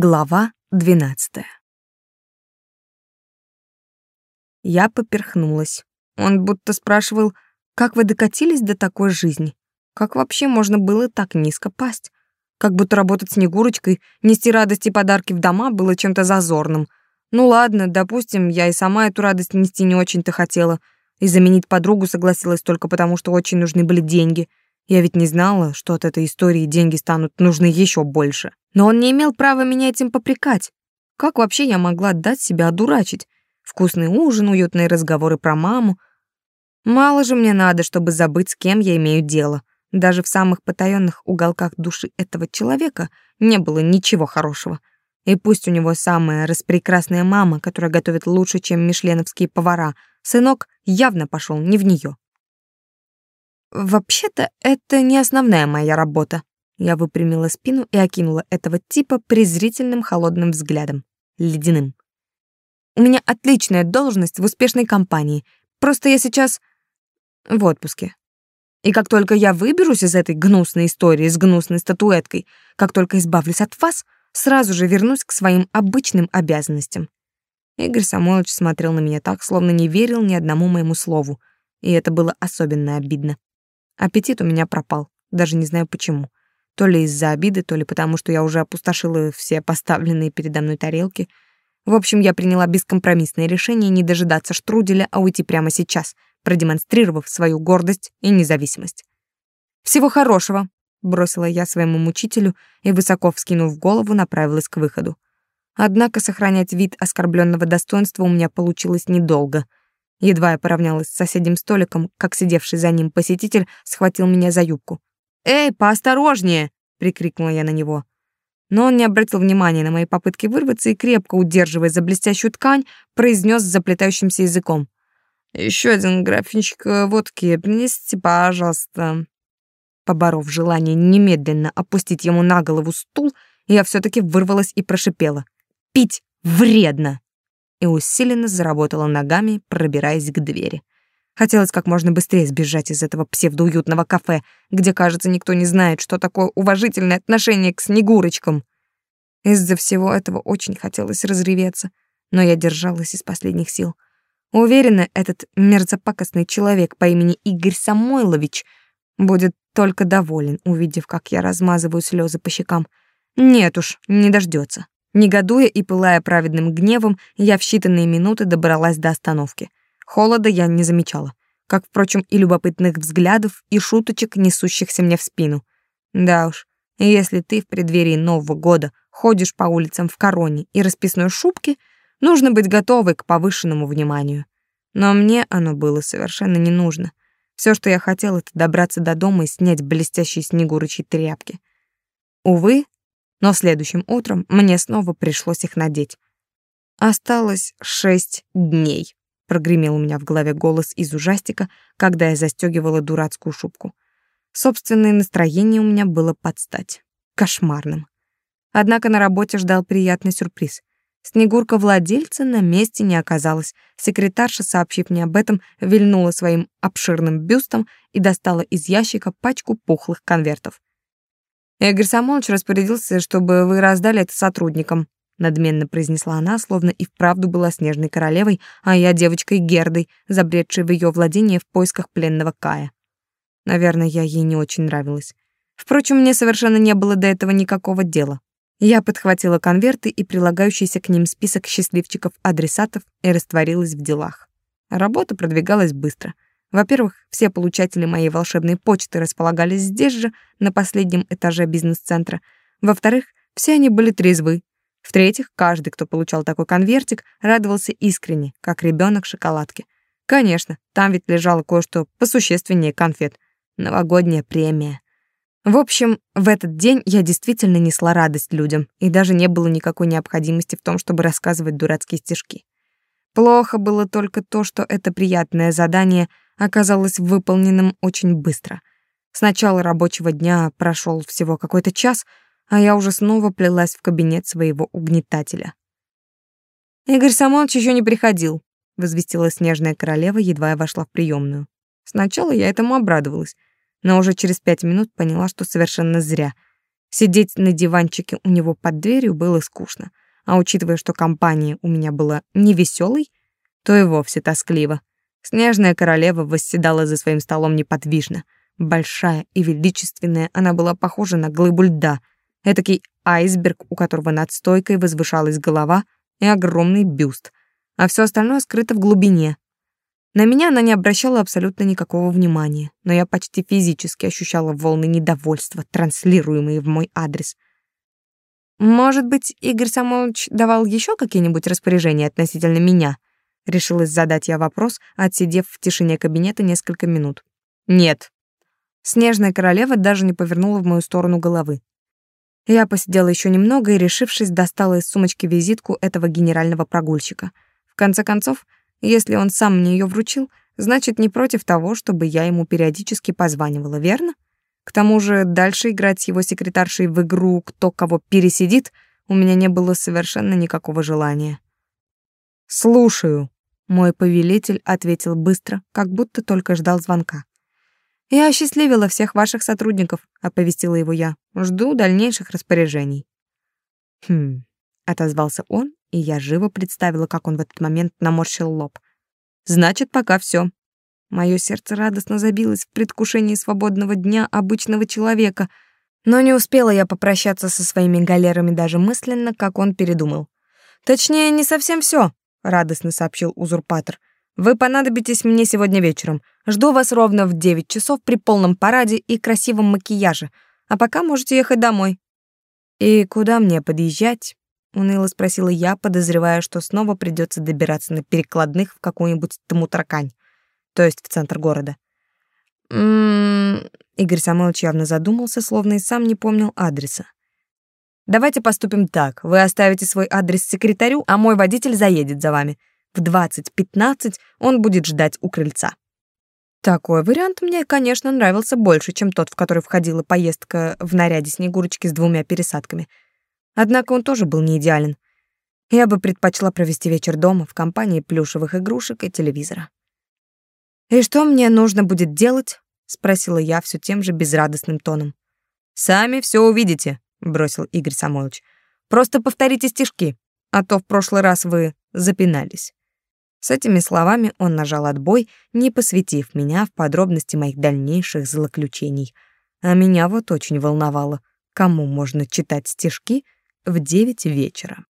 Глава двенадцатая. Я поперхнулась. Он будто спрашивал, как вы докатились до такой жизни? Как вообще можно было так низко пасть? Как будто работать Снегурочкой, нести радости и подарки в дома было чем-то зазорным. Ну ладно, допустим, я и сама эту радость нести не очень-то хотела, и заменить подругу согласилась только потому, что очень нужны были деньги. Я ведь не знала, что от этой истории деньги станут нужны еще больше. Но он не имел права меня этим попрекать. Как вообще я могла дать себя одурачить? Вкусный ужин, уютные разговоры про маму. Мало же мне надо, чтобы забыть, с кем я имею дело. Даже в самых потаенных уголках души этого человека не было ничего хорошего. И пусть у него самая распрекрасная мама, которая готовит лучше, чем мишленовские повара, сынок явно пошел не в нее. Вообще-то это не основная моя работа. Я выпрямила спину и окинула этого типа презрительным холодным взглядом, ледяным. У меня отличная должность в успешной компании. Просто я сейчас в отпуске. И как только я выберусь из этой гнусной истории с гнусной статуэткой, как только избавлюсь от вас, сразу же вернусь к своим обычным обязанностям. Игорь Самойлович смотрел на меня так, словно не верил ни одному моему слову, и это было особенно обидно. Аппетит у меня пропал, даже не знаю почему. То ли из-за обиды, то ли потому, что я уже опустошила все поставленные передо мной тарелки. В общем, я приняла бескомпромиссное решение не дожидаться штруделя, а уйти прямо сейчас — продемонстрировав свою гордость и независимость. «Всего хорошего», — бросила я своему мучителю и, высоко вскинув голову, направилась к выходу. Однако сохранять вид оскорбленного достоинства у меня получилось недолго. Едва я поравнялась с соседним столиком, как сидевший за ним посетитель схватил меня за юбку. «Эй, поосторожнее!» — прикрикнула я на него. Но он не обратил внимания на мои попытки вырваться и, крепко удерживая за блестящую ткань, произнес с заплетающимся языком. Еще один графинчик э, водки принесите, пожалуйста. Поборов желание немедленно опустить ему на голову стул, я все таки вырвалась и прошипела: "Пить вредно!" И усиленно заработала ногами, пробираясь к двери. Хотелось как можно быстрее сбежать из этого псевдоуютного кафе, где, кажется, никто не знает, что такое уважительное отношение к снегурочкам. Из-за всего этого очень хотелось разреветься, но я держалась из последних сил. Уверена, этот мерзопакостный человек по имени Игорь Самойлович будет только доволен, увидев, как я размазываю слезы по щекам. Нет уж, не дождется. Негодуя и пылая праведным гневом, я в считанные минуты добралась до остановки. Холода я не замечала, как, впрочем, и любопытных взглядов, и шуточек, несущихся мне в спину. Да уж, если ты в преддверии Нового года ходишь по улицам в короне и расписной шубке — Нужно быть готовой к повышенному вниманию. Но мне оно было совершенно не нужно. Все, что я хотела, это добраться до дома и снять блестящие снегурочьи тряпки. Увы, но следующим утром мне снова пришлось их надеть. Осталось шесть дней, прогремел у меня в голове голос из ужастика, когда я застегивала дурацкую шубку. Собственное настроение у меня было под стать. Кошмарным. Однако на работе ждал приятный сюрприз. Снегурка владельца на месте не оказалась. Секретарша, сообщив мне об этом, вильнула своим обширным бюстом и достала из ящика пачку пухлых конвертов. Игорь Самонович распорядился, чтобы вы раздали это сотрудникам, надменно произнесла она, словно и вправду была снежной королевой, а я девочкой Гердой, забредшей в ее владение в поисках пленного Кая. Наверное, я ей не очень нравилась. Впрочем, мне совершенно не было до этого никакого дела. Я подхватила конверты и прилагающийся к ним список счастливчиков-адресатов и растворилась в делах. Работа продвигалась быстро. Во-первых, все получатели моей волшебной почты располагались здесь же, на последнем этаже бизнес-центра. Во-вторых, все они были трезвы. В-третьих, каждый, кто получал такой конвертик, радовался искренне, как ребенок шоколадки. Конечно, там ведь лежало кое-что посущественнее конфет. Новогодняя премия. В общем, в этот день я действительно несла радость людям, и даже не было никакой необходимости в том, чтобы рассказывать дурацкие стишки. Плохо было только то, что это приятное задание оказалось выполненным очень быстро. С начала рабочего дня прошел всего какой-то час, а я уже снова плелась в кабинет своего угнетателя. «Игорь Самонович еще не приходил», — возвестила снежная королева, едва я вошла в приемную. Сначала я этому обрадовалась, но уже через пять минут поняла, что совершенно зря. Сидеть на диванчике у него под дверью было скучно, а учитывая, что компания у меня была невеселой, то и вовсе тоскливо. Снежная королева восседала за своим столом неподвижно. Большая и величественная, она была похожа на глыбу льда, этакий айсберг, у которого над стойкой возвышалась голова и огромный бюст, а все остальное скрыто в глубине. На меня она не обращала абсолютно никакого внимания, но я почти физически ощущала волны недовольства, транслируемые в мой адрес. Может быть, Игорь Самойлович давал еще какие-нибудь распоряжения относительно меня? Решилась задать я вопрос, отсидев в тишине кабинета несколько минут. Нет. Снежная королева даже не повернула в мою сторону головы. Я посидела еще немного и, решившись, достала из сумочки визитку этого генерального прогульщика. В конце концов, если он сам мне ее вручил, значит, не против того, чтобы я ему периодически позванивала, верно? К тому же дальше играть с его секретаршей в игру «Кто кого пересидит» у меня не было совершенно никакого желания. «Слушаю», — мой повелитель ответил быстро, как будто только ждал звонка. «Я осчастливила всех ваших сотрудников», — оповестила его я. «Жду дальнейших распоряжений». «Хм», — отозвался он, и я живо представила, как он в этот момент наморщил лоб. «Значит, пока все. Мое сердце радостно забилось в предвкушении свободного дня обычного человека, но не успела я попрощаться со своими галерами даже мысленно, как он передумал. «Точнее, не совсем все, радостно сообщил узурпатор. Вы понадобитесь мне сегодня вечером. Жду вас ровно в девять часов при полном параде и красивом макияже. А пока можете ехать домой. И куда мне подъезжать? уныло спросила я, подозревая, что снова придется добираться на перекладных в какую-нибудь Тамутаркань, то есть в центр города. М-м, Игорь Самойлович явно задумался, словно и сам не помнил адреса. Давайте поступим так. Вы оставите свой адрес секретарю, а мой водитель заедет за вами. В 20.15 он будет ждать у крыльца. Такой вариант мне, конечно, нравился больше, чем тот, в который входила поездка в наряде Снегурочки с двумя пересадками. Однако он тоже был не идеален. Я бы предпочла провести вечер дома в компании плюшевых игрушек и телевизора. «И что мне нужно будет делать?» — спросила я все тем же безрадостным тоном. «Сами все увидите», — бросил Игорь Самойлович. «Просто повторите стишки, а то в прошлый раз вы запинались». С этими словами он нажал отбой, не посвятив меня в подробности моих дальнейших злоключений. А меня вот очень волновало, кому можно читать стишки в девять вечера.